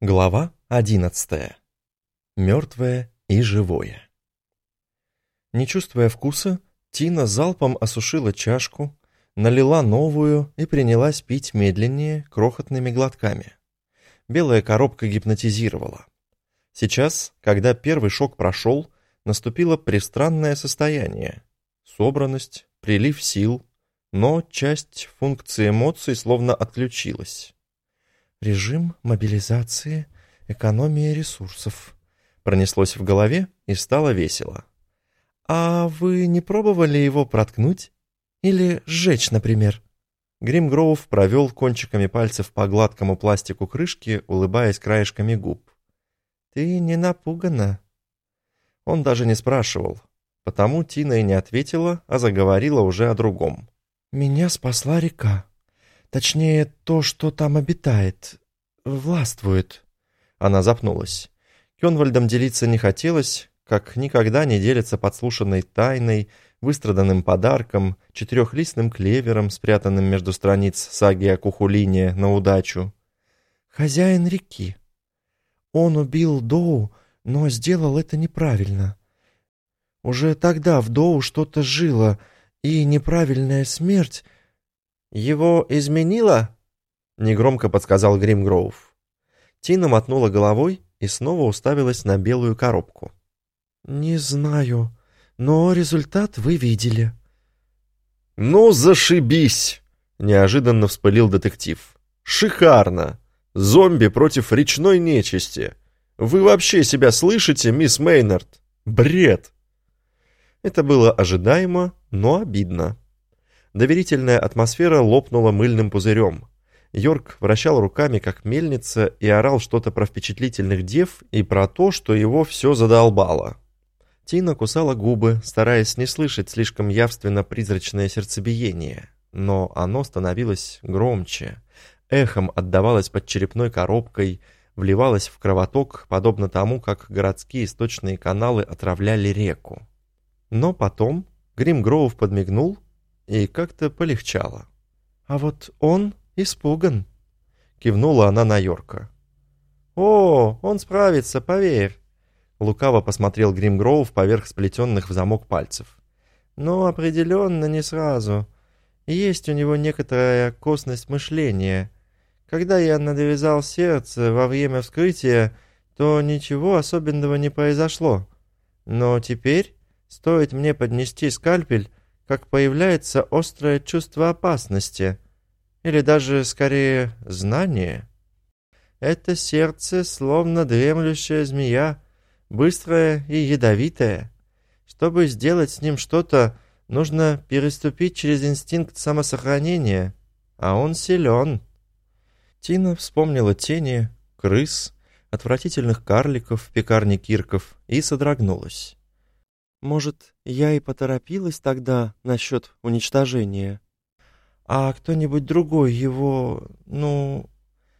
Глава одиннадцатая. Мертвое и живое. Не чувствуя вкуса, Тина залпом осушила чашку, налила новую и принялась пить медленнее, крохотными глотками. Белая коробка гипнотизировала. Сейчас, когда первый шок прошел, наступило пристранное состояние. Собранность, прилив сил, но часть функции эмоций словно отключилась. Режим мобилизации, экономия ресурсов. Пронеслось в голове и стало весело. «А вы не пробовали его проткнуть? Или сжечь, например?» Гримгроув провел кончиками пальцев по гладкому пластику крышки, улыбаясь краешками губ. «Ты не напугана?» Он даже не спрашивал, потому Тина и не ответила, а заговорила уже о другом. «Меня спасла река. Точнее, то, что там обитает, властвует». Она запнулась. Кенвальдом делиться не хотелось, как никогда не делится подслушанной тайной, выстраданным подарком, четырехлистным клевером, спрятанным между страниц саги о Кухулине на удачу. «Хозяин реки. Он убил Доу, но сделал это неправильно. Уже тогда в Доу что-то жило, и неправильная смерть «Его изменило?» — негромко подсказал Гримгроув. Тина мотнула головой и снова уставилась на белую коробку. «Не знаю, но результат вы видели». «Ну, зашибись!» — неожиданно вспылил детектив. «Шикарно! Зомби против речной нечисти! Вы вообще себя слышите, мисс Мейнард? Бред!» Это было ожидаемо, но обидно. Доверительная атмосфера лопнула мыльным пузырем. Йорк вращал руками, как мельница, и орал что-то про впечатлительных дев и про то, что его все задолбало. Тина кусала губы, стараясь не слышать слишком явственно призрачное сердцебиение, но оно становилось громче, эхом отдавалось под черепной коробкой, вливалось в кровоток, подобно тому, как городские источные каналы отравляли реку. Но потом Грим Гроув подмигнул и как-то полегчало. «А вот он испуган», — кивнула она на Йорка. «О, он справится, поверь», — лукаво посмотрел Гримгроув поверх сплетенных в замок пальцев. «Но определенно не сразу. Есть у него некоторая косность мышления. Когда я надвязал сердце во время вскрытия, то ничего особенного не произошло. Но теперь, стоит мне поднести скальпель, как появляется острое чувство опасности, или даже, скорее, знание. Это сердце словно дремлющая змея, быстрая и ядовитая. Чтобы сделать с ним что-то, нужно переступить через инстинкт самосохранения, а он силен. Тина вспомнила тени, крыс, отвратительных карликов в пекарне Кирков и содрогнулась. Может, я и поторопилась тогда насчет уничтожения. А кто-нибудь другой его, ну...»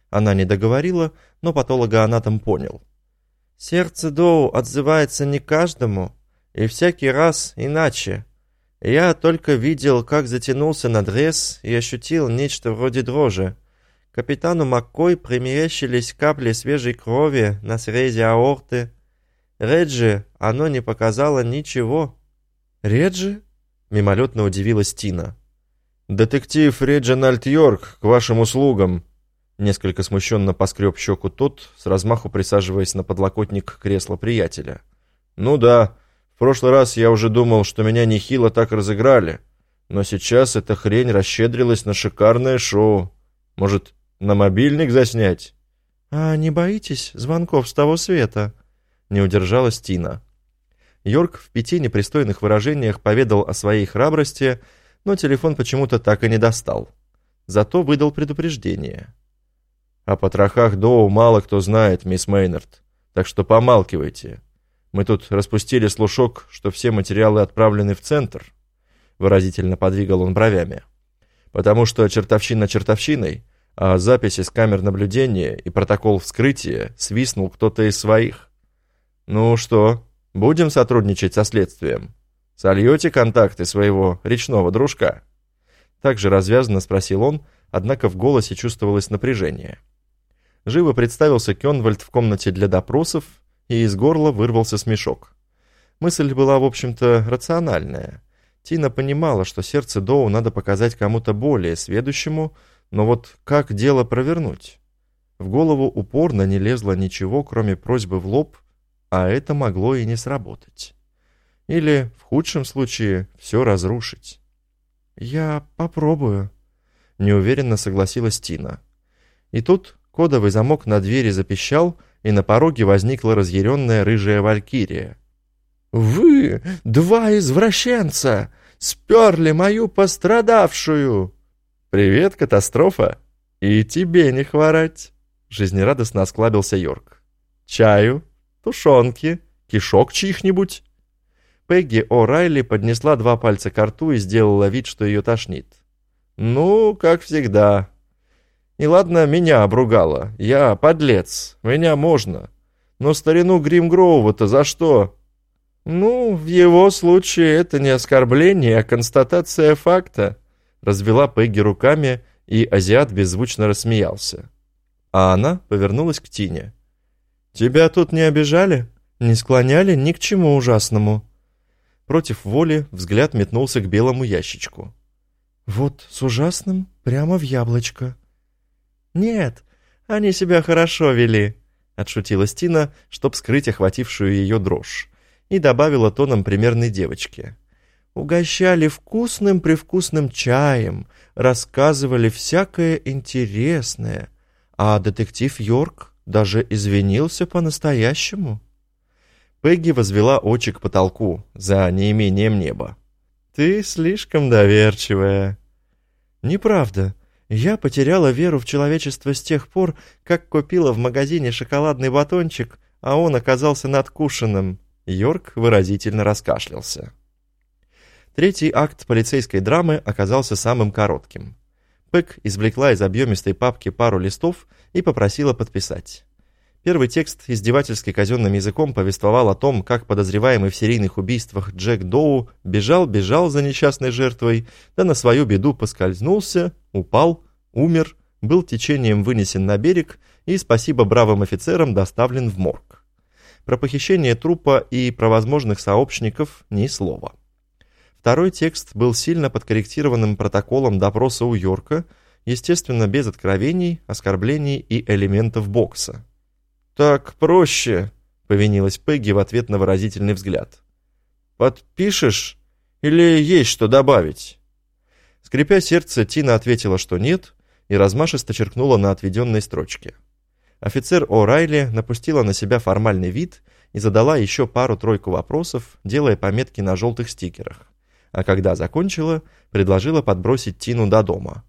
Она не договорила, но патологоанатом понял. «Сердце Доу отзывается не каждому, и всякий раз иначе. Я только видел, как затянулся надрез и ощутил нечто вроде дрожи. Капитану Маккой примерещились капли свежей крови на срезе аорты, Реджи оно не показало ничего». «Реджи?» — мимолетно удивилась Тина. «Детектив Реджинальд Йорк, к вашим услугам!» Несколько смущенно поскреб щеку тот, с размаху присаживаясь на подлокотник кресла приятеля. «Ну да, в прошлый раз я уже думал, что меня нехило так разыграли, но сейчас эта хрень расщедрилась на шикарное шоу. Может, на мобильник заснять?» «А не боитесь звонков с того света?» Не удержалась Тина. Йорк в пяти непристойных выражениях поведал о своей храбрости, но телефон почему-то так и не достал. Зато выдал предупреждение. «О потрохах Доу мало кто знает, мисс Мейнард, так что помалкивайте. Мы тут распустили слушок, что все материалы отправлены в центр», выразительно подвигал он бровями. «Потому что чертовщина чертовщиной, а записи с камер наблюдения и протокол вскрытия свистнул кто-то из своих. «Ну что, будем сотрудничать со следствием? Сольете контакты своего речного дружка?» Так же развязанно спросил он, однако в голосе чувствовалось напряжение. Живо представился Кёнвальд в комнате для допросов, и из горла вырвался смешок. Мысль была, в общем-то, рациональная. Тина понимала, что сердце Доу надо показать кому-то более сведущему, но вот как дело провернуть? В голову упорно не лезло ничего, кроме просьбы в лоб, а это могло и не сработать. Или, в худшем случае, все разрушить. «Я попробую», — неуверенно согласилась Тина. И тут кодовый замок на двери запищал, и на пороге возникла разъяренная рыжая валькирия. «Вы, два извращенца, сперли мою пострадавшую!» «Привет, катастрофа! И тебе не хворать!» Жизнерадостно осклабился Йорк. «Чаю, тушенки, кишок чьих-нибудь?» Пегги О'Райли поднесла два пальца к рту и сделала вид, что ее тошнит. «Ну, как всегда. И ладно, меня обругала. Я подлец, меня можно. Но старину Гримгроува-то за что?» «Ну, в его случае это не оскорбление, а констатация факта», развела Пегги руками, и азиат беззвучно рассмеялся. А она повернулась к Тине. «Тебя тут не обижали? Не склоняли ни к чему ужасному?» Против воли взгляд метнулся к белому ящичку. «Вот с ужасным прямо в яблочко». «Нет, они себя хорошо вели», — отшутилась Тина, чтоб скрыть охватившую ее дрожь, и добавила тоном примерной девочки. «Угощали вкусным-привкусным чаем, рассказывали всякое интересное, а детектив Йорк даже извинился по-настоящему». Пегги возвела очи к потолку за неимением неба. «Ты слишком доверчивая». «Неправда. Я потеряла веру в человечество с тех пор, как купила в магазине шоколадный батончик, а он оказался надкушенным». Йорк выразительно раскашлялся. Третий акт полицейской драмы оказался самым коротким. Пэк извлекла из объемистой папки пару листов и попросила подписать. Первый текст издевательски казенным языком повествовал о том, как подозреваемый в серийных убийствах Джек Доу бежал-бежал за несчастной жертвой, да на свою беду поскользнулся, упал, умер, был течением вынесен на берег и, спасибо бравым офицерам, доставлен в морг. Про похищение трупа и про возможных сообщников ни слова. Второй текст был сильно подкорректированным протоколом допроса у Йорка, естественно, без откровений, оскорблений и элементов бокса. «Так проще», — повинилась Пегги в ответ на выразительный взгляд. «Подпишешь? Или есть что добавить?» Скрипя сердце, Тина ответила, что нет, и размашисто черкнула на отведенной строчке. Офицер О'Райли напустила на себя формальный вид и задала еще пару-тройку вопросов, делая пометки на желтых стикерах. А когда закончила, предложила подбросить Тину до дома.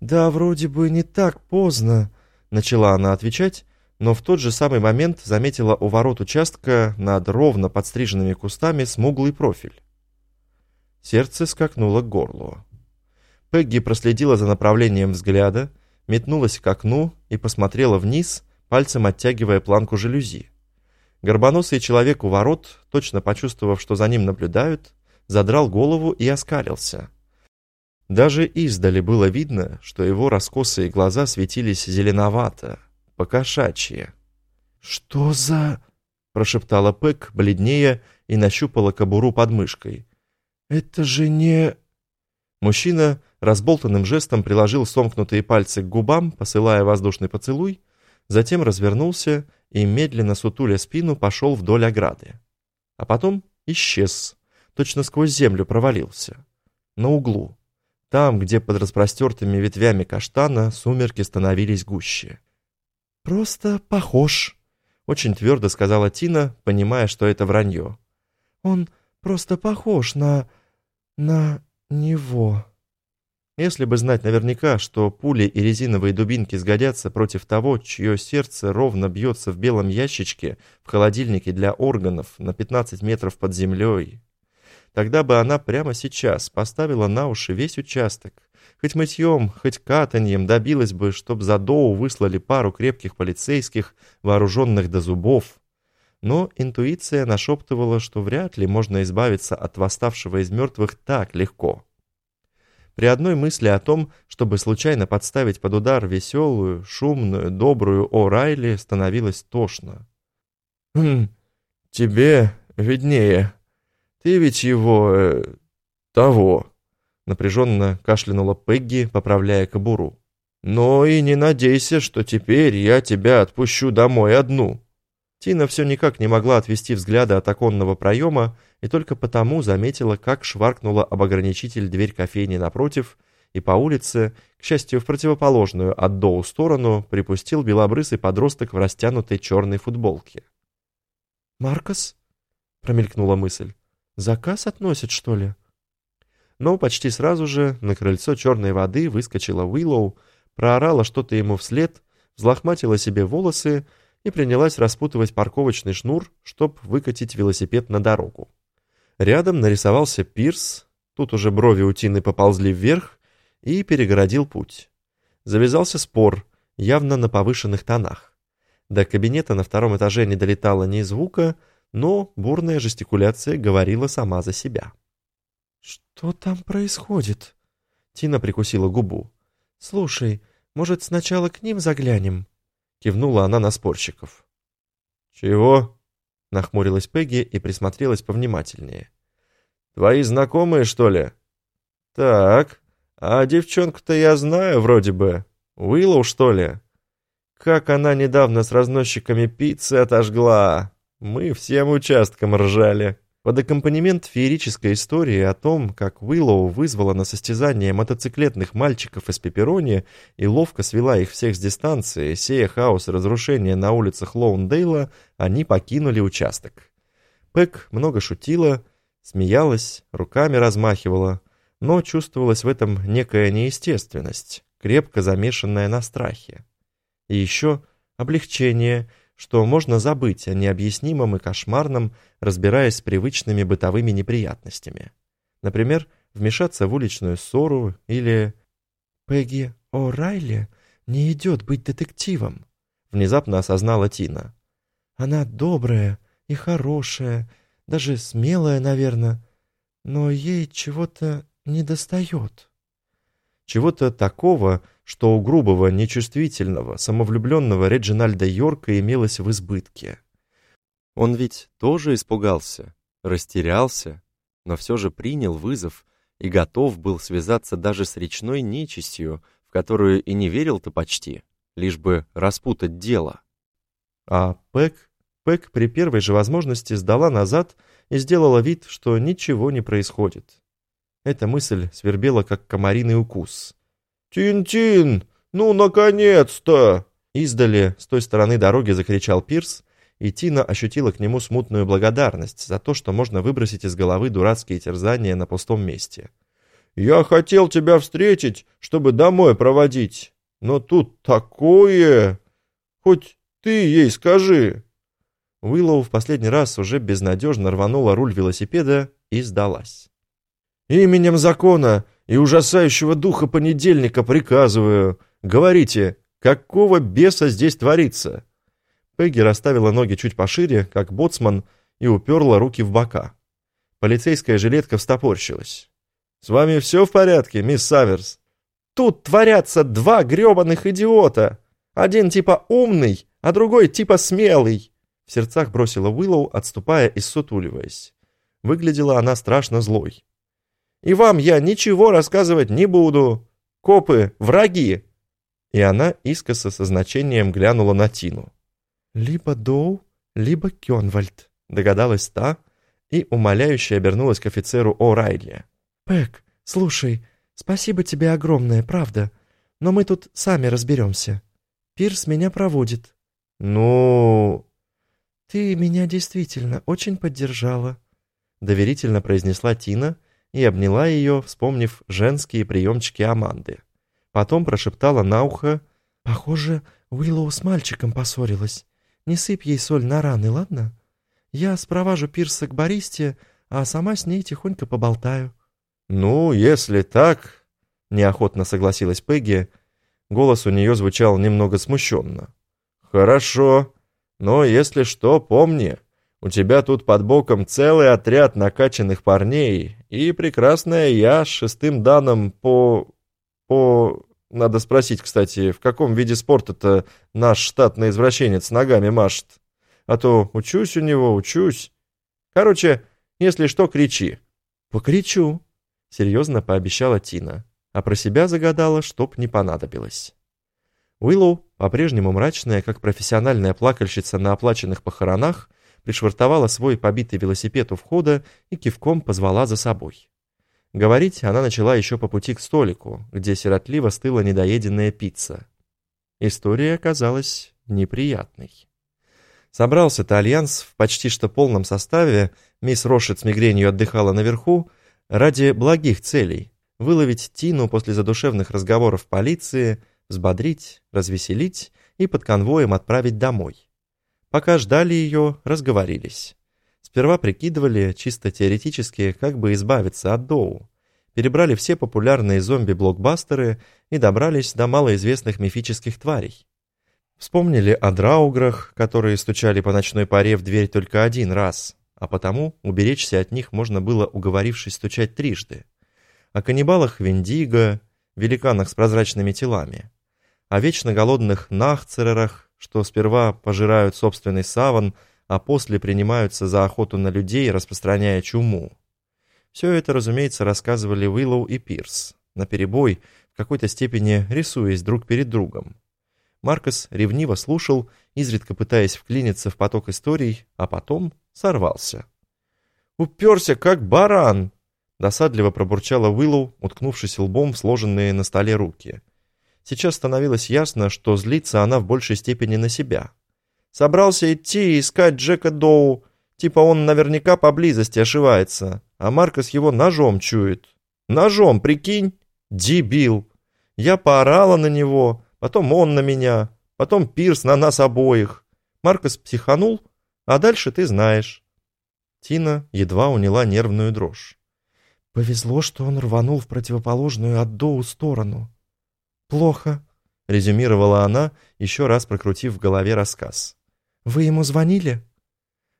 «Да, вроде бы не так поздно», — начала она отвечать, но в тот же самый момент заметила у ворот участка над ровно подстриженными кустами смуглый профиль. Сердце скакнуло к горлу. Пегги проследила за направлением взгляда, метнулась к окну и посмотрела вниз, пальцем оттягивая планку жалюзи. Горбоносый человек у ворот, точно почувствовав, что за ним наблюдают, задрал голову и оскалился. Даже издали было видно, что его раскосые глаза светились зеленовато, покошачье. «Что за...» — прошептала Пэк, бледнее, и нащупала кобуру под мышкой. «Это же не...» Мужчина разболтанным жестом приложил сомкнутые пальцы к губам, посылая воздушный поцелуй, затем развернулся и, медленно сутуля спину, пошел вдоль ограды. А потом исчез, точно сквозь землю провалился. На углу. Там, где под распростертыми ветвями каштана сумерки становились гуще. «Просто похож», — очень твердо сказала Тина, понимая, что это вранье. «Он просто похож на... на него». Если бы знать наверняка, что пули и резиновые дубинки сгодятся против того, чье сердце ровно бьется в белом ящичке в холодильнике для органов на 15 метров под землей, тогда бы она прямо сейчас поставила на уши весь участок, Хоть мытьем, хоть катаньем добилась бы, чтоб за Доу выслали пару крепких полицейских, вооруженных до зубов. Но интуиция нашептывала, что вряд ли можно избавиться от восставшего из мертвых так легко. При одной мысли о том, чтобы случайно подставить под удар веселую, шумную, добрую О'Райли, становилось тошно. «Хм, тебе виднее. Ты ведь его... Э, того...» Напряженно кашлянула Пегги, поправляя кобуру. «Но и не надейся, что теперь я тебя отпущу домой одну». Тина все никак не могла отвести взгляда от оконного проема и только потому заметила, как шваркнула об ограничитель дверь кофейни напротив, и по улице, к счастью, в противоположную от Доу сторону, припустил белобрысый подросток в растянутой черной футболке. «Маркос?» — промелькнула мысль. «Заказ относит, что ли?» Но почти сразу же на крыльцо черной воды выскочила Уиллоу, проорала что-то ему вслед, взлохматила себе волосы и принялась распутывать парковочный шнур, чтоб выкатить велосипед на дорогу. Рядом нарисовался пирс, тут уже брови у Тины поползли вверх, и перегородил путь. Завязался спор, явно на повышенных тонах. До кабинета на втором этаже не долетало ни звука, но бурная жестикуляция говорила сама за себя. «Что там происходит?» Тина прикусила губу. «Слушай, может, сначала к ним заглянем?» Кивнула она на спорщиков. «Чего?» — нахмурилась Пегги и присмотрелась повнимательнее. «Твои знакомые, что ли?» «Так, а девчонку-то я знаю вроде бы. Уиллоу, что ли?» «Как она недавно с разносчиками пиццы отожгла! Мы всем участком ржали!» Под аккомпанемент феерической истории о том, как Уиллоу вызвала на состязание мотоциклетных мальчиков из Пепперони и ловко свела их всех с дистанции, сея хаос и на улицах Лоундейла, они покинули участок. Пэк много шутила, смеялась, руками размахивала, но чувствовалась в этом некая неестественность, крепко замешанная на страхе. И еще облегчение – что можно забыть о необъяснимом и кошмарном, разбираясь с привычными бытовыми неприятностями. Например, вмешаться в уличную ссору или... «Пегги О'Райли не идет быть детективом», — внезапно осознала Тина. «Она добрая и хорошая, даже смелая, наверное, но ей чего-то недостает». Чего-то такого, что у грубого, нечувствительного, самовлюбленного Реджинальда Йорка имелось в избытке. Он ведь тоже испугался, растерялся, но все же принял вызов и готов был связаться даже с речной нечистью, в которую и не верил-то почти, лишь бы распутать дело. А Пэк, Пэк при первой же возможности сдала назад и сделала вид, что ничего не происходит. Эта мысль свербела, как комариный укус. «Тин-Тин! Ну, наконец-то!» Издали, с той стороны дороги закричал Пирс, и Тина ощутила к нему смутную благодарность за то, что можно выбросить из головы дурацкие терзания на пустом месте. «Я хотел тебя встретить, чтобы домой проводить, но тут такое! Хоть ты ей скажи!» Уиллоу в последний раз уже безнадежно рванула руль велосипеда и сдалась. «Именем закона и ужасающего духа понедельника приказываю. Говорите, какого беса здесь творится?» Пегги расставила ноги чуть пошире, как боцман, и уперла руки в бока. Полицейская жилетка встопорщилась. «С вами все в порядке, мисс Саверс?» «Тут творятся два гребаных идиота! Один типа умный, а другой типа смелый!» В сердцах бросила Уиллоу, отступая и сутуливаясь. Выглядела она страшно злой. И вам я ничего рассказывать не буду. Копы — враги!» И она искоса со значением глянула на Тину. «Либо Доу, либо Кёнвальд», — догадалась та, и умоляюще обернулась к офицеру О'Райли. «Пэк, слушай, спасибо тебе огромное, правда, но мы тут сами разберемся. Пирс меня проводит». «Ну...» «Ты меня действительно очень поддержала», — доверительно произнесла Тина, — и обняла ее, вспомнив женские приемчики Аманды. Потом прошептала на ухо «Похоже, Уиллоу с мальчиком поссорилась. Не сыпь ей соль на раны, ладно? Я спроважу Пирса к Бористе, а сама с ней тихонько поболтаю». «Ну, если так...» — неохотно согласилась Пегги. Голос у нее звучал немного смущенно. «Хорошо, но если что, помни, У тебя тут под боком целый отряд накачанных парней и прекрасная я с шестым данным по... по... Надо спросить, кстати, в каком виде спорта-то наш штатный извращенец ногами машет? А то учусь у него, учусь. Короче, если что, кричи». «Покричу», — серьезно пообещала Тина, а про себя загадала, чтоб не понадобилось. Уиллоу, по-прежнему мрачная, как профессиональная плакальщица на оплаченных похоронах, пришвартовала свой побитый велосипед у входа и кивком позвала за собой. Говорить она начала еще по пути к столику, где сиротливо стыла недоеденная пицца. История оказалась неприятной. Собрался-то в почти что полном составе, мисс Рошет с мигренью отдыхала наверху, ради благих целей – выловить Тину после задушевных разговоров полиции, взбодрить, развеселить и под конвоем отправить домой. Пока ждали ее, разговорились. Сперва прикидывали, чисто теоретически, как бы избавиться от Доу. Перебрали все популярные зомби-блокбастеры и добрались до малоизвестных мифических тварей. Вспомнили о драуграх, которые стучали по ночной паре в дверь только один раз, а потому уберечься от них можно было, уговорившись стучать трижды. О каннибалах Виндиго, великанах с прозрачными телами. О вечно голодных нахцерерах, что сперва пожирают собственный саван, а после принимаются за охоту на людей, распространяя чуму. Все это, разумеется, рассказывали Уиллоу и Пирс, наперебой, в какой-то степени рисуясь друг перед другом. Маркос ревниво слушал, изредка пытаясь вклиниться в поток историй, а потом сорвался. «Уперся, как баран!» Досадливо пробурчала Уиллоу, уткнувшись лбом в сложенные на столе руки. Сейчас становилось ясно, что злится она в большей степени на себя. Собрался идти и искать Джека Доу, типа он наверняка поблизости ошивается, а Маркос его ножом чует. Ножом, прикинь? Дебил! Я поорала на него, потом он на меня, потом Пирс на нас обоих. Маркос психанул, а дальше ты знаешь. Тина едва уняла нервную дрожь. Повезло, что он рванул в противоположную от Доу сторону. «Плохо», — резюмировала она, еще раз прокрутив в голове рассказ. «Вы ему звонили?»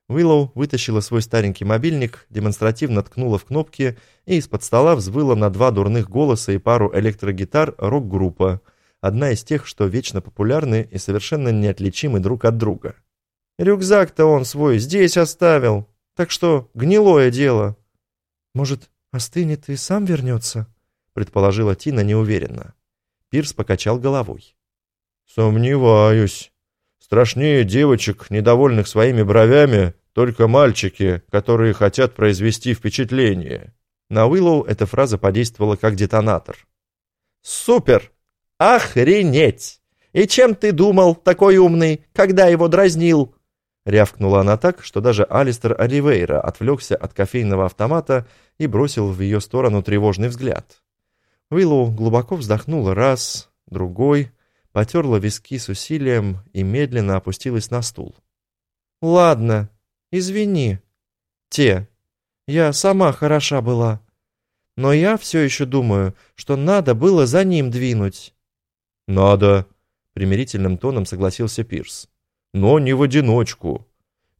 Уиллоу вытащила свой старенький мобильник, демонстративно ткнула в кнопки и из-под стола взвыла на два дурных голоса и пару электрогитар рок-группа, одна из тех, что вечно популярны и совершенно неотличимы друг от друга. «Рюкзак-то он свой здесь оставил, так что гнилое дело». «Может, остынет и сам вернется?» предположила Тина неуверенно. Пирс покачал головой. «Сомневаюсь. Страшнее девочек, недовольных своими бровями, только мальчики, которые хотят произвести впечатление». На Уиллоу эта фраза подействовала как детонатор. «Супер! Охренеть! И чем ты думал, такой умный, когда его дразнил?» Рявкнула она так, что даже Алистер Оливейра отвлекся от кофейного автомата и бросил в ее сторону тревожный взгляд. Уиллоу глубоко вздохнула раз, другой, потерла виски с усилием и медленно опустилась на стул. «Ладно, извини. Те. Я сама хороша была. Но я все еще думаю, что надо было за ним двинуть». «Надо», — примирительным тоном согласился Пирс. «Но не в одиночку.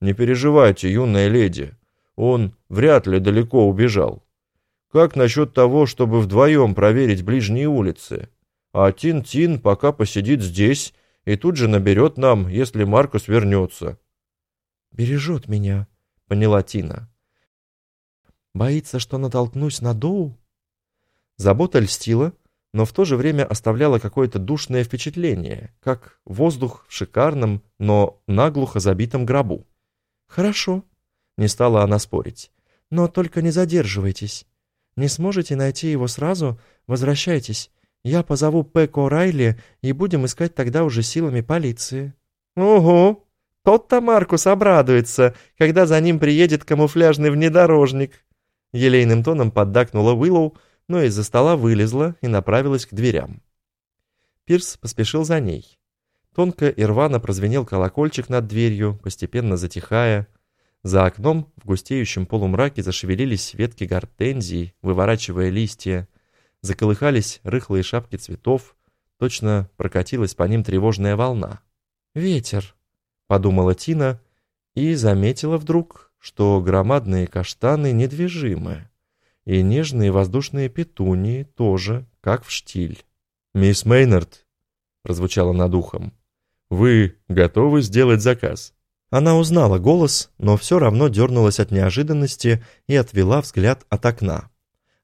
Не переживайте, юная леди. Он вряд ли далеко убежал. Как насчет того, чтобы вдвоем проверить ближние улицы? А Тин-Тин пока посидит здесь и тут же наберет нам, если Маркус вернется». «Бережет меня», — поняла Тина. «Боится, что натолкнусь на Доу?» Забота льстила, но в то же время оставляла какое-то душное впечатление, как воздух в шикарном, но наглухо забитом гробу. «Хорошо», — не стала она спорить, — «но только не задерживайтесь. Не сможете найти его сразу? Возвращайтесь. Я позову Пэко Райли и будем искать тогда уже силами полиции». «Угу. Тот-то Маркус обрадуется, когда за ним приедет камуфляжный внедорожник». Елейным тоном поддакнула Уиллоу, но из-за стола вылезла и направилась к дверям. Пирс поспешил за ней. Тонко и рвано прозвенел колокольчик над дверью, постепенно затихая. За окном в густеющем полумраке зашевелились ветки гортензий, выворачивая листья. Заколыхались рыхлые шапки цветов, точно прокатилась по ним тревожная волна. «Ветер», — подумала Тина, и заметила вдруг, что громадные каштаны недвижимы, и нежные воздушные петунии тоже, как в штиль. «Мисс Мейнард», — прозвучало над ухом, — «вы готовы сделать заказ?» Она узнала голос, но все равно дернулась от неожиданности и отвела взгляд от окна.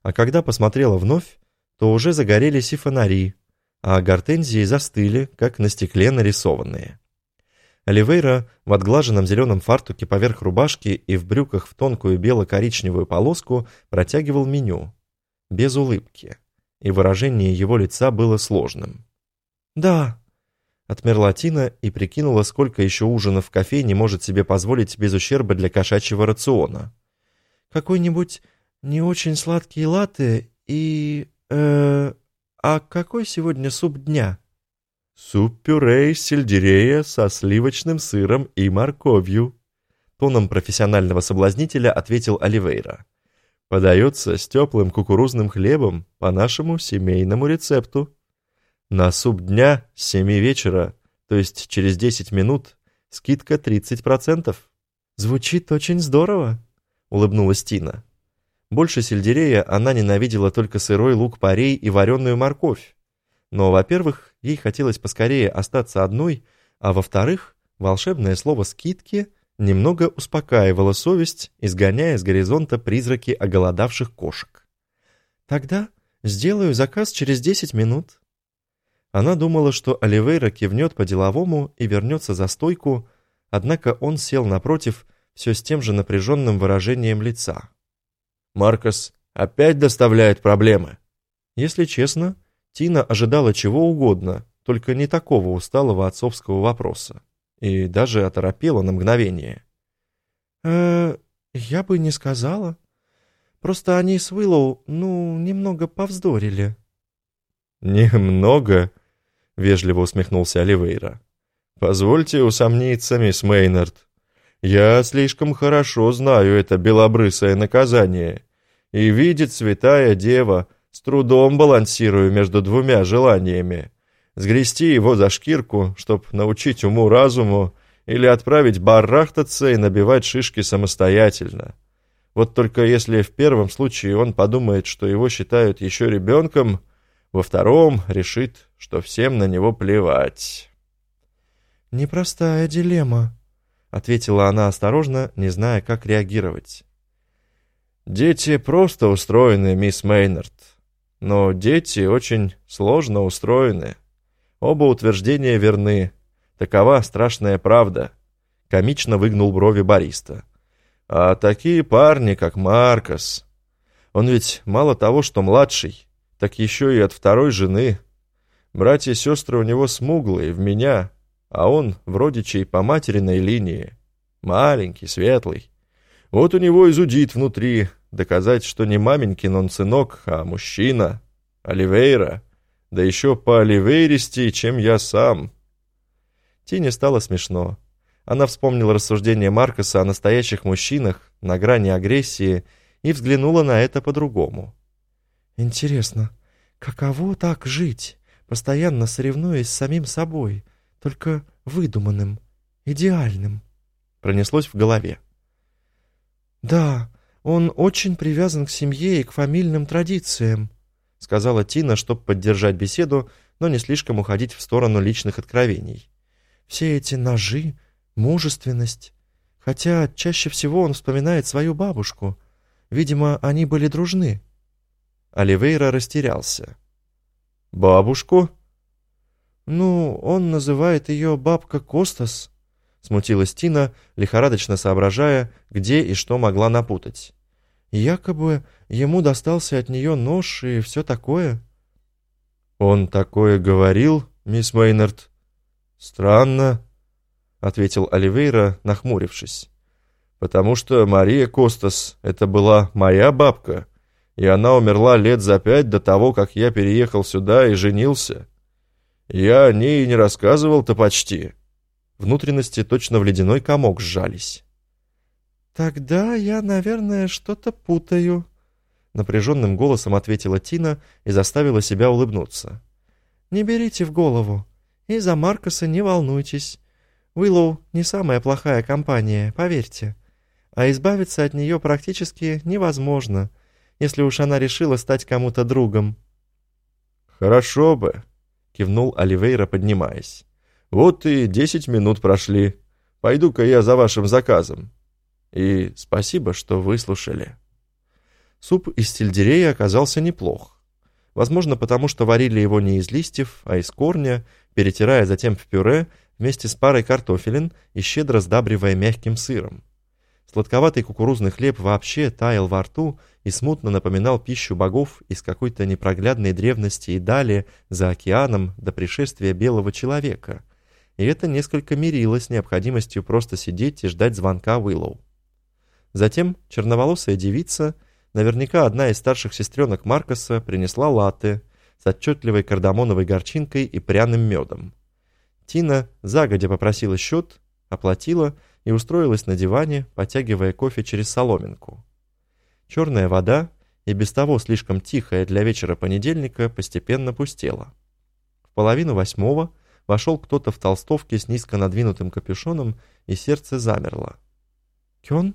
А когда посмотрела вновь, то уже загорелись и фонари, а гортензии застыли, как на стекле нарисованные. Оливейра в отглаженном зеленом фартуке поверх рубашки и в брюках в тонкую бело-коричневую полоску протягивал меню. Без улыбки. И выражение его лица было сложным. «Да», Отмерла Тина и прикинула, сколько еще ужинов в кофейне может себе позволить без ущерба для кошачьего рациона. «Какой-нибудь не очень сладкий латте и... э А какой сегодня суп дня?» «Суп-пюре из сельдерея со сливочным сыром и морковью», тоном профессионального соблазнителя ответил Оливейра. «Подается с теплым кукурузным хлебом по нашему семейному рецепту». На суп дня с 7 вечера, то есть через 10 минут, скидка 30%. Звучит очень здорово, улыбнулась Тина. Больше сельдерея она ненавидела только сырой лук-порей и вареную морковь. Но, во-первых, ей хотелось поскорее остаться одной, а во-вторых, волшебное слово «скидки» немного успокаивало совесть, изгоняя с горизонта призраки оголодавших кошек. «Тогда сделаю заказ через 10 минут», она думала, что Оливейра кивнет по-деловому и вернется за стойку, однако он сел напротив все с тем же напряженным выражением лица. «Маркос опять доставляет проблемы?» Если честно, Тина ожидала чего угодно, только не такого усталого отцовского вопроса, и даже оторопела на мгновение. э я бы не сказала. Просто они с Уиллоу, ну, немного повздорили». «Немного?» — вежливо усмехнулся Оливейра. «Позвольте усомниться, мисс Мейнард. Я слишком хорошо знаю это белобрысое наказание. И видит святая дева, с трудом балансирую между двумя желаниями. Сгрести его за шкирку, чтоб научить уму-разуму, или отправить барахтаться и набивать шишки самостоятельно. Вот только если в первом случае он подумает, что его считают еще ребенком, во втором решит, что всем на него плевать. «Непростая дилемма», — ответила она осторожно, не зная, как реагировать. «Дети просто устроены, мисс Мейнард. Но дети очень сложно устроены. Оба утверждения верны. Такова страшная правда», — комично выгнул брови бариста. «А такие парни, как Маркос, он ведь мало того, что младший, так еще и от второй жены. Братья и сестры у него смуглые, в меня, а он вроде чей по материной линии. Маленький, светлый. Вот у него изудит внутри, доказать, что не маменькин он сынок, а мужчина. Оливейра. Да еще по оливейристи, чем я сам. Тине стало смешно. Она вспомнила рассуждение Маркоса о настоящих мужчинах на грани агрессии и взглянула на это по-другому. Интересно, каково так жить, постоянно соревнуясь с самим собой, только выдуманным, идеальным? Пронеслось в голове. Да, он очень привязан к семье и к фамильным традициям, сказала Тина, чтобы поддержать беседу, но не слишком уходить в сторону личных откровений. Все эти ножи, мужественность. Хотя чаще всего он вспоминает свою бабушку. Видимо, они были дружны. Оливейра растерялся. «Бабушку?» «Ну, он называет ее бабка Костас», — смутилась Тина, лихорадочно соображая, где и что могла напутать. «Якобы ему достался от нее нож и все такое». «Он такое говорил, мисс Мейнард?» «Странно», — ответил Оливейра, нахмурившись. «Потому что Мария Костас — это была моя бабка» и она умерла лет за пять до того, как я переехал сюда и женился. Я о ней и не рассказывал-то почти». Внутренности точно в ледяной комок сжались. «Тогда я, наверное, что-то путаю», — напряженным голосом ответила Тина и заставила себя улыбнуться. «Не берите в голову. И за Маркоса не волнуйтесь. Уиллоу не самая плохая компания, поверьте. А избавиться от нее практически невозможно, если уж она решила стать кому-то другом». «Хорошо бы», — кивнул Оливейра, поднимаясь. «Вот и десять минут прошли. Пойду-ка я за вашим заказом. И спасибо, что выслушали». Суп из сельдерея оказался неплох. Возможно, потому что варили его не из листьев, а из корня, перетирая затем в пюре вместе с парой картофелин и щедро сдабривая мягким сыром. Сладковатый кукурузный хлеб вообще таял во рту и смутно напоминал пищу богов из какой-то непроглядной древности и далее, за океаном, до пришествия белого человека. И это несколько мирило с необходимостью просто сидеть и ждать звонка Уиллоу. Затем черноволосая девица, наверняка одна из старших сестренок Маркоса, принесла латте с отчетливой кардамоновой горчинкой и пряным медом. Тина загодя попросила счет, оплатила и устроилась на диване, потягивая кофе через соломинку. Черная вода, и без того слишком тихая для вечера понедельника, постепенно пустела. В половину восьмого вошел кто-то в толстовке с низко надвинутым капюшоном, и сердце замерло. «Кён?»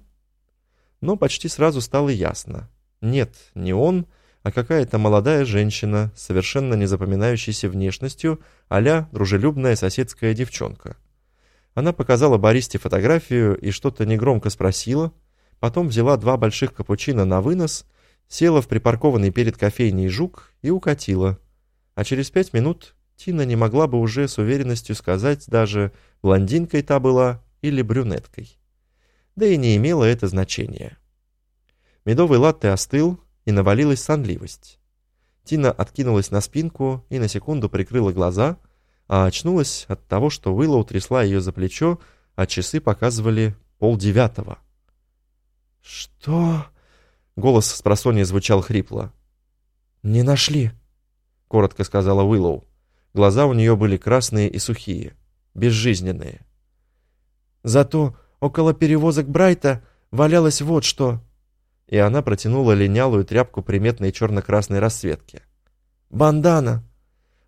Но почти сразу стало ясно. Нет, не он, а какая-то молодая женщина совершенно незапоминающейся внешностью, а дружелюбная соседская девчонка. Она показала Бористе фотографию и что-то негромко спросила, потом взяла два больших капучино на вынос, села в припаркованный перед кофейней жук и укатила. А через пять минут Тина не могла бы уже с уверенностью сказать даже, блондинкой та была или брюнеткой. Да и не имело это значения. Медовый латте остыл, и навалилась сонливость. Тина откинулась на спинку и на секунду прикрыла глаза — а очнулась от того, что Уиллоу трясла ее за плечо, а часы показывали полдевятого. «Что?» — голос с просонья звучал хрипло. «Не нашли», — коротко сказала Уиллоу. Глаза у нее были красные и сухие, безжизненные. «Зато около перевозок Брайта валялось вот что». И она протянула линялую тряпку приметной черно-красной расцветки. «Бандана!»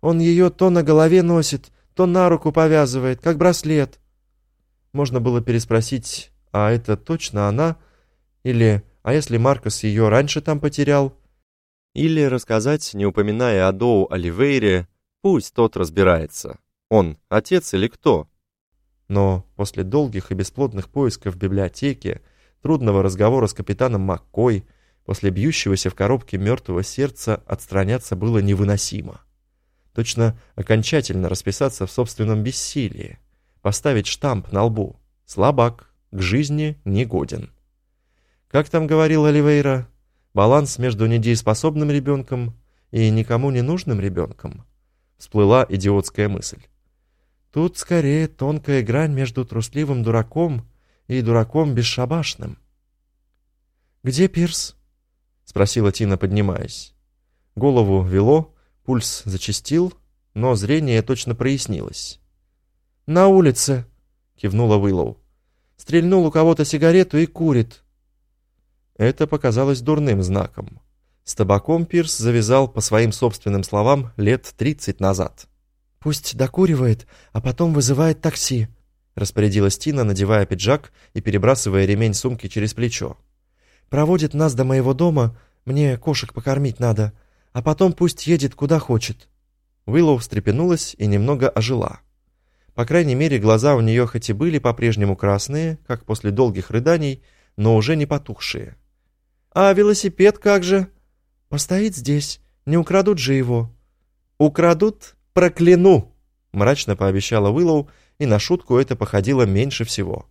Он ее то на голове носит, то на руку повязывает, как браслет. Можно было переспросить, а это точно она? Или, а если Маркос ее раньше там потерял? Или рассказать, не упоминая о Доу Оливейре, пусть тот разбирается. Он отец или кто? Но после долгих и бесплодных поисков в библиотеке, трудного разговора с капитаном Маккой, после бьющегося в коробке мертвого сердца отстраняться было невыносимо. Точно окончательно расписаться в собственном бессилии, поставить штамп на лбу. Слабак, к жизни не годен. Как там говорил Оливейра, баланс между недееспособным ребенком и никому не нужным ребенком. Всплыла идиотская мысль. Тут скорее тонкая грань между трусливым дураком и дураком бесшабашным. «Где Пирс?» — спросила Тина, поднимаясь. Голову вело, Пульс зачастил, но зрение точно прояснилось. «На улице!» — кивнула Уиллоу. «Стрельнул у кого-то сигарету и курит». Это показалось дурным знаком. С табаком Пирс завязал, по своим собственным словам, лет тридцать назад. «Пусть докуривает, а потом вызывает такси», — распорядилась Тина, надевая пиджак и перебрасывая ремень сумки через плечо. «Проводит нас до моего дома, мне кошек покормить надо, а потом пусть едет куда хочет». Уиллоу встрепенулась и немного ожила. По крайней мере, глаза у нее хоть и были по-прежнему красные, как после долгих рыданий, но уже не потухшие. «А велосипед как же?» «Постоит здесь, не украдут же его». «Украдут? Прокляну!» мрачно пообещала Уиллоу, и на шутку это походило меньше всего.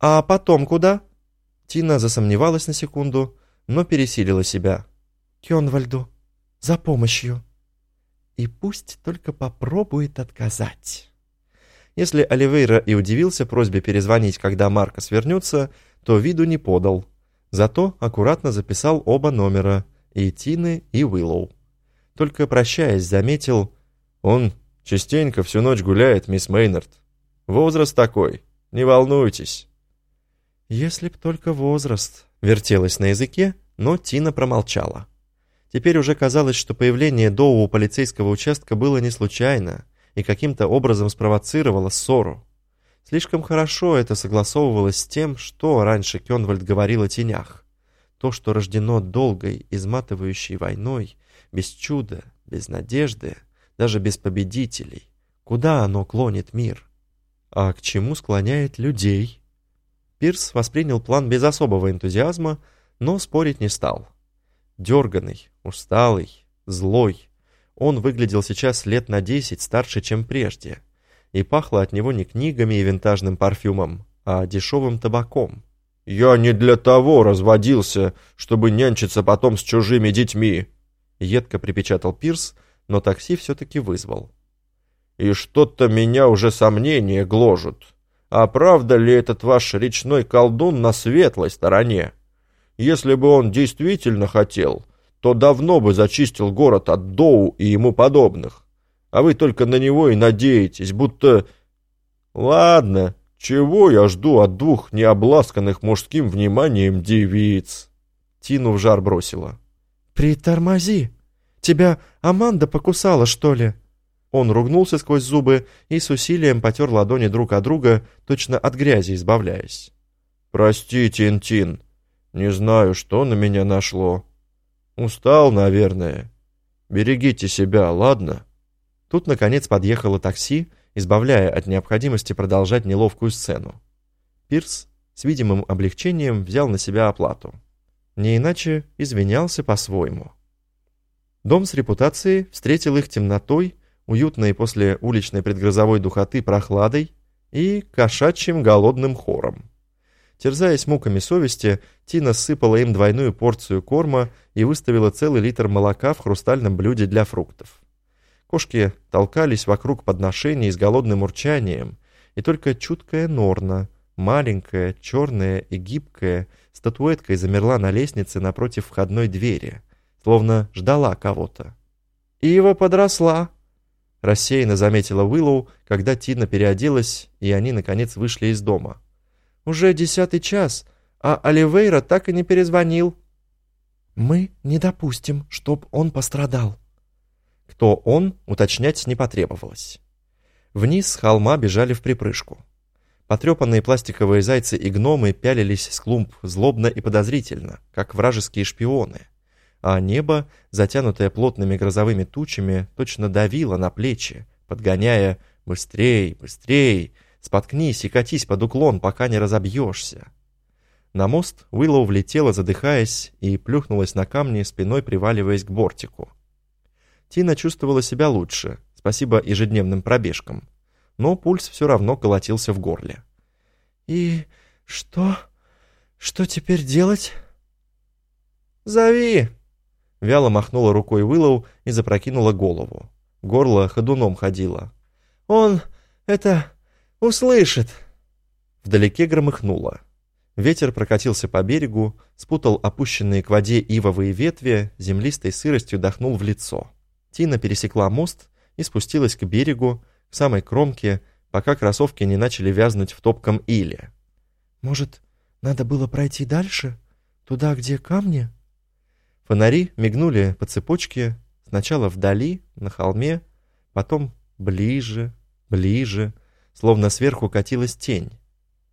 «А потом куда?» Тина засомневалась на секунду, но пересилила себя. «Кёнвальду», за помощью. И пусть только попробует отказать. Если Оливейра и удивился просьбе перезвонить, когда Маркос вернется, то виду не подал. Зато аккуратно записал оба номера, и Тины, и Уиллоу. Только прощаясь, заметил, он частенько всю ночь гуляет, мисс Мейнард. Возраст такой, не волнуйтесь. Если б только возраст, вертелась на языке, но Тина промолчала. Теперь уже казалось, что появление Доу у полицейского участка было не случайно и каким-то образом спровоцировало ссору. Слишком хорошо это согласовывалось с тем, что раньше Кёнвальд говорил о тенях. То, что рождено долгой, изматывающей войной, без чуда, без надежды, даже без победителей. Куда оно клонит мир? А к чему склоняет людей? Пирс воспринял план без особого энтузиазма, но спорить не стал. Дерганный, усталый, злой. Он выглядел сейчас лет на десять старше, чем прежде. И пахло от него не книгами и винтажным парфюмом, а дешевым табаком. «Я не для того разводился, чтобы нянчиться потом с чужими детьми», едко припечатал Пирс, но такси все-таки вызвал. «И что-то меня уже сомнения гложут. А правда ли этот ваш речной колдун на светлой стороне? Если бы он действительно хотел, то давно бы зачистил город от Доу и ему подобных. А вы только на него и надеетесь, будто... Ладно, чего я жду от двух необласканных мужским вниманием девиц?» Тину в жар бросила. «Притормози! Тебя Аманда покусала, что ли?» Он ругнулся сквозь зубы и с усилием потер ладони друг от друга, точно от грязи избавляясь. «Прости, Тин-Тин, не знаю, что на меня нашло. Устал, наверное. Берегите себя, ладно?» Тут, наконец, подъехало такси, избавляя от необходимости продолжать неловкую сцену. Пирс с видимым облегчением взял на себя оплату. Не иначе извинялся по-своему. Дом с репутацией встретил их темнотой уютной после уличной предгрозовой духоты прохладой и кошачьим голодным хором. Терзаясь муками совести, Тина сыпала им двойную порцию корма и выставила целый литр молока в хрустальном блюде для фруктов. Кошки толкались вокруг подношений с голодным урчанием, и только чуткая Норна, маленькая, черная и гибкая, статуэткой замерла на лестнице напротив входной двери, словно ждала кого-то. «Ива подросла», Рассеянно заметила Уиллоу, когда Тина переоделась, и они, наконец, вышли из дома. «Уже десятый час, а Оливейра так и не перезвонил». «Мы не допустим, чтоб он пострадал». Кто он, уточнять не потребовалось. Вниз с холма бежали в припрыжку. Потрепанные пластиковые зайцы и гномы пялились с клумб злобно и подозрительно, как вражеские шпионы — а небо, затянутое плотными грозовыми тучами, точно давило на плечи, подгоняя «быстрей, быстрей, споткнись и катись под уклон, пока не разобьешься». На мост Уиллоу влетела, задыхаясь, и плюхнулась на камни, спиной приваливаясь к бортику. Тина чувствовала себя лучше, спасибо ежедневным пробежкам, но пульс все равно колотился в горле. «И что? Что теперь делать?» «Зови!» Вяло махнула рукой Уиллоу и запрокинула голову. Горло ходуном ходило. «Он это услышит!» Вдалеке громыхнуло. Ветер прокатился по берегу, спутал опущенные к воде ивовые ветви, землистой сыростью дохнул в лицо. Тина пересекла мост и спустилась к берегу, к самой кромке, пока кроссовки не начали вязнуть в топком иле. «Может, надо было пройти дальше? Туда, где камни?» Фонари мигнули по цепочке, сначала вдали, на холме, потом ближе, ближе, словно сверху катилась тень.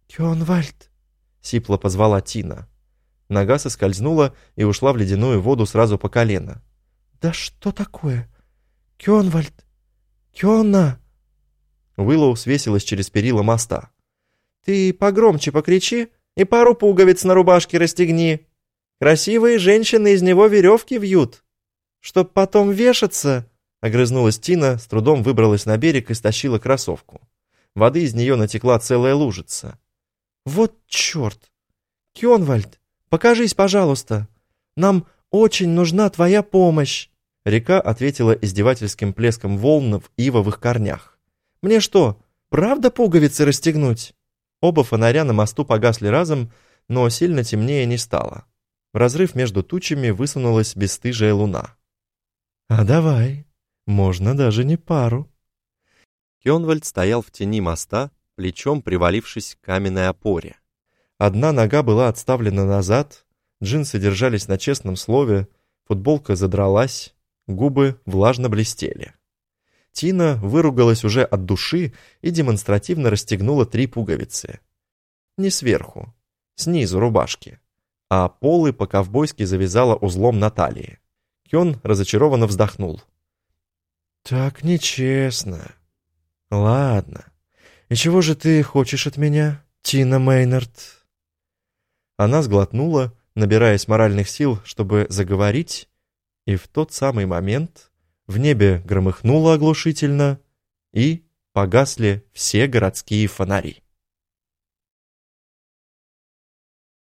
«Кёнвальд!» — сипло позвала Тина. Нога соскользнула и ушла в ледяную воду сразу по колено. «Да что такое? Кёнвальд! Кёна!» Уиллоу свесилась через перила моста. «Ты погромче покричи и пару пуговиц на рубашке расстегни!» Красивые женщины из него веревки вьют. Чтоб потом вешаться, огрызнулась Тина, с трудом выбралась на берег и стащила кроссовку. Воды из нее натекла целая лужица. Вот черт! Кёнвальд, покажись, пожалуйста. Нам очень нужна твоя помощь. Река ответила издевательским плеском волн в ивовых корнях. «Мне что, правда пуговицы расстегнуть?» Оба фонаря на мосту погасли разом, но сильно темнее не стало. В разрыв между тучами высунулась бесстыжая луна. «А давай, можно даже не пару». Кёнвальд стоял в тени моста, плечом привалившись к каменной опоре. Одна нога была отставлена назад, джинсы держались на честном слове, футболка задралась, губы влажно блестели. Тина выругалась уже от души и демонстративно расстегнула три пуговицы. Не сверху, снизу рубашки, а полы по-ковбойски завязала узлом на талии. Кён разочарованно вздохнул. «Так нечестно. Ладно. И чего же ты хочешь от меня, Тина Мейнард?» Она сглотнула, набираясь моральных сил, чтобы заговорить, и в тот самый момент в небе громыхнуло оглушительно, и погасли все городские фонари.